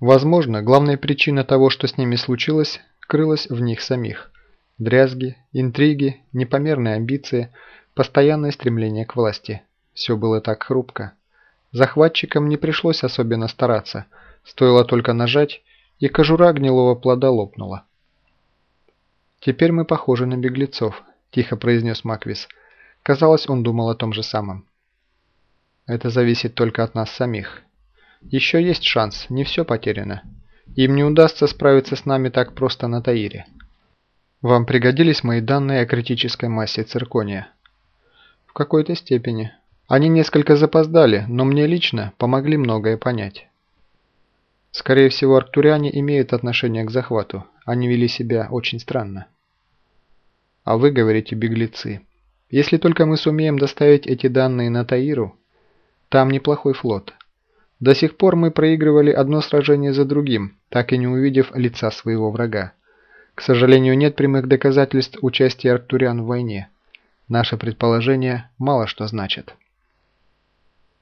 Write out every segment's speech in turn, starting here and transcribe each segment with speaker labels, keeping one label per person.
Speaker 1: Возможно, главная причина того, что с ними случилось, крылась в них самих. Дрязги, интриги, непомерные амбиции, постоянное стремление к власти. Все было так хрупко. Захватчикам не пришлось особенно стараться, стоило только нажать, и кожура гнилого плода лопнула. «Теперь мы похожи на беглецов», – тихо произнес Маквис. Казалось, он думал о том же самом. «Это зависит только от нас самих. Еще есть шанс, не все потеряно. Им не удастся справиться с нами так просто на Таире. Вам пригодились мои данные о критической массе циркония?» «В какой-то степени. Они несколько запоздали, но мне лично помогли многое понять». Скорее всего, арктуриане имеют отношение к захвату. Они вели себя очень странно. А вы говорите беглецы. Если только мы сумеем доставить эти данные на Таиру, там неплохой флот. До сих пор мы проигрывали одно сражение за другим, так и не увидев лица своего врага. К сожалению, нет прямых доказательств участия арктуриан в войне. Наше предположение мало что значит.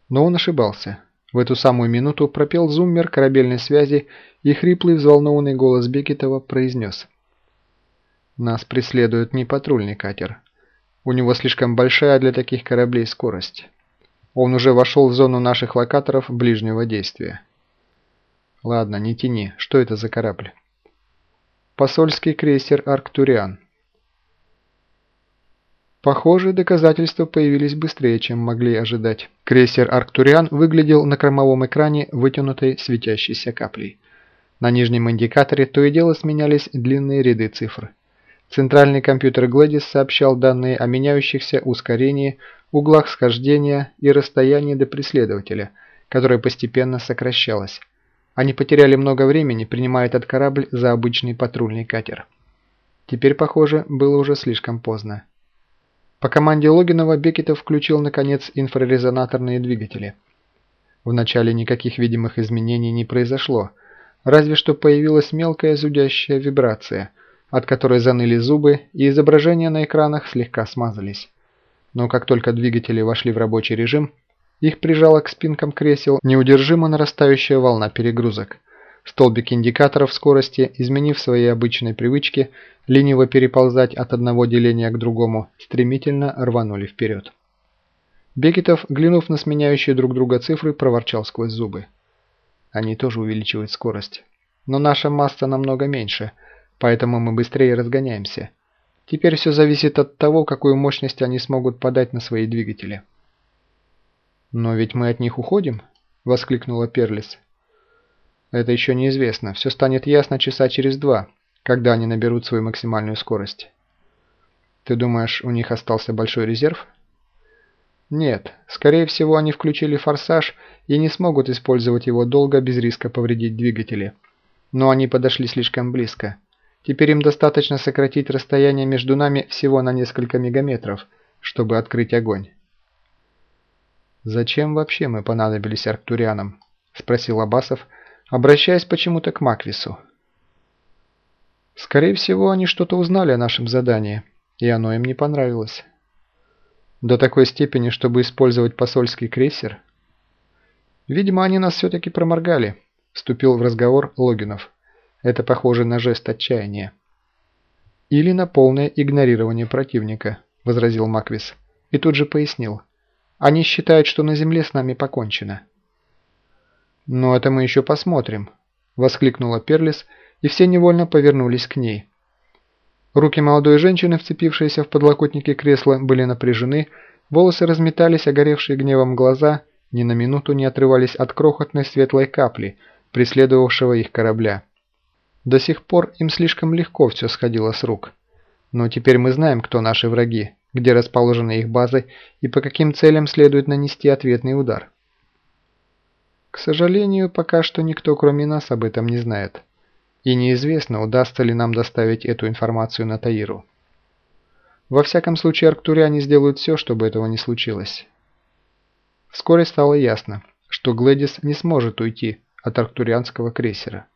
Speaker 1: Но он ошибался. В эту самую минуту пропел зуммер корабельной связи, и хриплый взволнованный голос Бекетова произнес. «Нас преследует не патрульный катер. У него слишком большая для таких кораблей скорость. Он уже вошел в зону наших локаторов ближнего действия». «Ладно, не тяни. Что это за корабль?» «Посольский крейсер «Арктуриан». Похоже, доказательства появились быстрее, чем могли ожидать. Крейсер «Арктуриан» выглядел на кормовом экране вытянутой светящейся каплей. На нижнем индикаторе то и дело сменялись длинные ряды цифр. Центральный компьютер Gladys сообщал данные о меняющихся ускорении, углах схождения и расстоянии до преследователя, которое постепенно сокращалось. Они потеряли много времени, принимая этот корабль за обычный патрульный катер. Теперь, похоже, было уже слишком поздно. По команде Логинова Бекетов включил, наконец, инфрарезонаторные двигатели. Вначале никаких видимых изменений не произошло, разве что появилась мелкая зудящая вибрация, от которой заныли зубы и изображения на экранах слегка смазались. Но как только двигатели вошли в рабочий режим, их прижала к спинкам кресел неудержимо нарастающая волна перегрузок – Столбик индикаторов скорости, изменив свои обычные привычки, лениво переползать от одного деления к другому, стремительно рванули вперед. Бекетов, глянув на сменяющие друг друга цифры, проворчал сквозь зубы. Они тоже увеличивают скорость. Но наша масса намного меньше, поэтому мы быстрее разгоняемся. Теперь все зависит от того, какую мощность они смогут подать на свои двигатели. «Но ведь мы от них уходим?» – воскликнула Перлис. Это еще неизвестно. Все станет ясно часа через два, когда они наберут свою максимальную скорость. Ты думаешь, у них остался большой резерв? Нет. Скорее всего, они включили форсаж и не смогут использовать его долго без риска повредить двигатели. Но они подошли слишком близко. Теперь им достаточно сократить расстояние между нами всего на несколько мегаметров, чтобы открыть огонь. «Зачем вообще мы понадобились арктурианам?» – спросил Абасов, – обращаясь почему-то к Маквису. Скорее всего, они что-то узнали о нашем задании, и оно им не понравилось. До такой степени, чтобы использовать посольский крейсер? Видимо, они нас все-таки проморгали, вступил в разговор Логинов. Это похоже на жест отчаяния. Или на полное игнорирование противника, возразил Маквис. И тут же пояснил. Они считают, что на Земле с нами покончено. «Но это мы еще посмотрим», – воскликнула Перлис, и все невольно повернулись к ней. Руки молодой женщины, вцепившиеся в подлокотники кресла, были напряжены, волосы разметались, огоревшие гневом глаза ни на минуту не отрывались от крохотной светлой капли, преследовавшего их корабля. До сих пор им слишком легко все сходило с рук. Но теперь мы знаем, кто наши враги, где расположены их базы и по каким целям следует нанести ответный удар. К сожалению, пока что никто кроме нас об этом не знает. И неизвестно, удастся ли нам доставить эту информацию на Таиру. Во всяком случае, арктуриане сделают все, чтобы этого не случилось. Вскоре стало ясно, что Глэдис не сможет уйти от арктурианского крейсера.